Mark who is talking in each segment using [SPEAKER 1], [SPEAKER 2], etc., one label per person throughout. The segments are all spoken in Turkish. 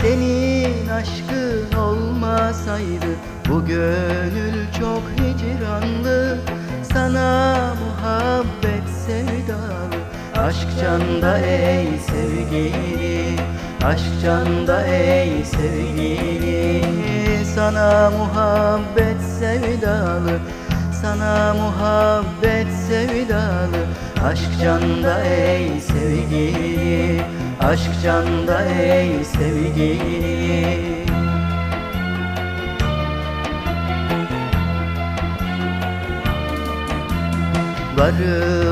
[SPEAKER 1] Senin aşkın olmasaydı bu gönül çok hicranlı. Sana muhabbet sevdalı Aşk canda ey sevgili Aşk canda ey sevgili. Sana muhabbet sevdalı Sana muhabbet sevdalı. Aşk canda ey sevgili Aşk canda ey sevgili. Yanına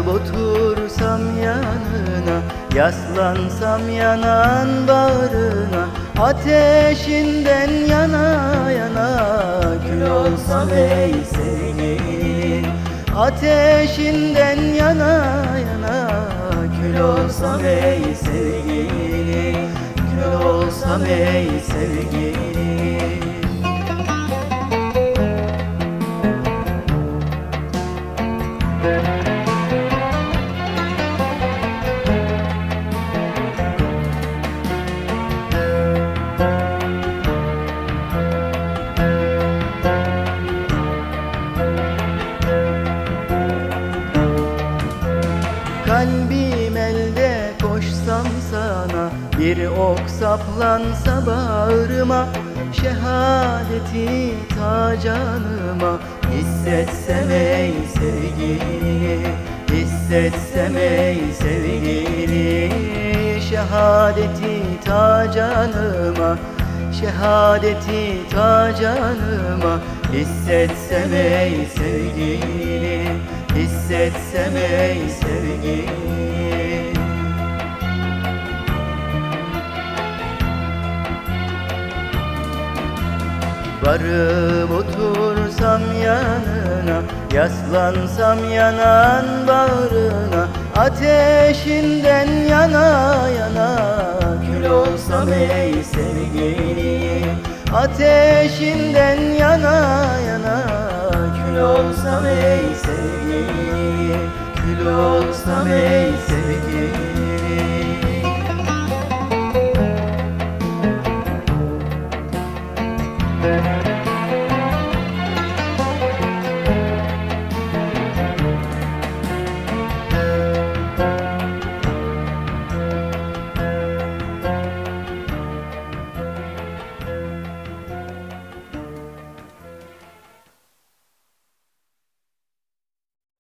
[SPEAKER 1] Yaslansam yanan bağrına Ateşinden yana yana Kül olsam ey sevgilim. Ateşinden yana yana Kül olsam ey sevgilim. Kül olsam ey sevgilim Bir ok saplansa bağrıma Şehadeti ta canıma. Hissetsem ey sevgili Hissetsem ey sevgili. Şehadeti ta canıma Şehadeti ta canıma. Hissetsem ey sevgili Hissetsem ey sevgili Varıp otursam yanına Yaslansam yanan bağrına Ateşinden yana yana Kül olsam ey sevgili. Ateşinden yana yana Kül olsam ey sevgili. Kül olsam ey sevgili